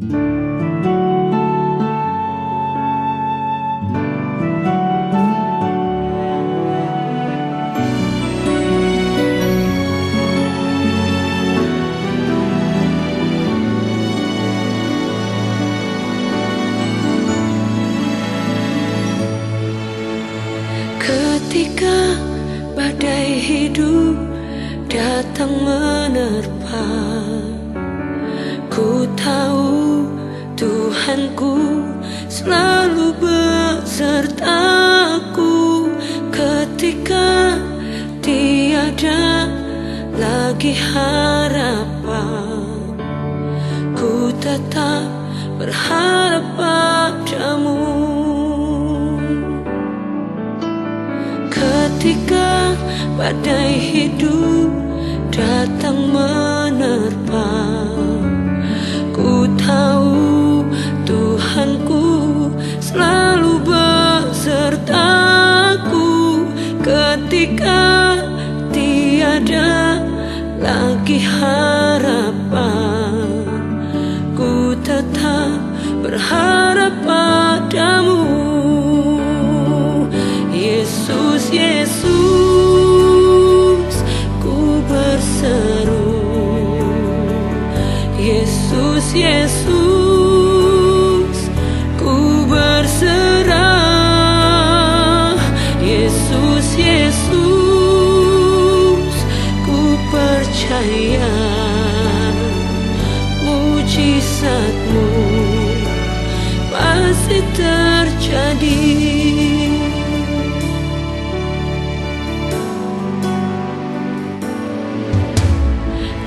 Ketika badai hidup datang menerpa Ku tahu Tuhanku selalu besertaku Ketika tiada lagi harapan. Ku tetap berharap padamu. Ketika badai hidup datang menerpa selalu besertaku Ketika tiada lagi harapan. Ku tetap berharap padamu. Yesus, Yesus, ku berseru. Yesus, Yesus, terjadi.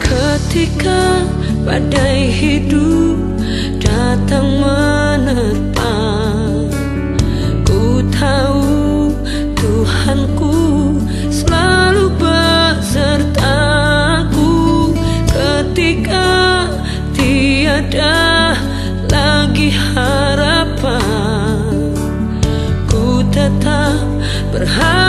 Ketika badai hidup datang menerpa Ku tahu Tuhanku selalu besertaku. Ketika tiada berharap padamu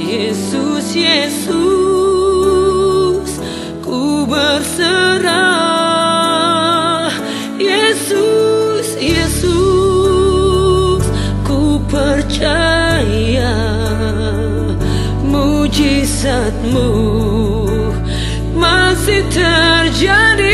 Yesus, Yesus, ku berserah. Yesus, Yesus, ku percaya Mujizatmu masih terjadi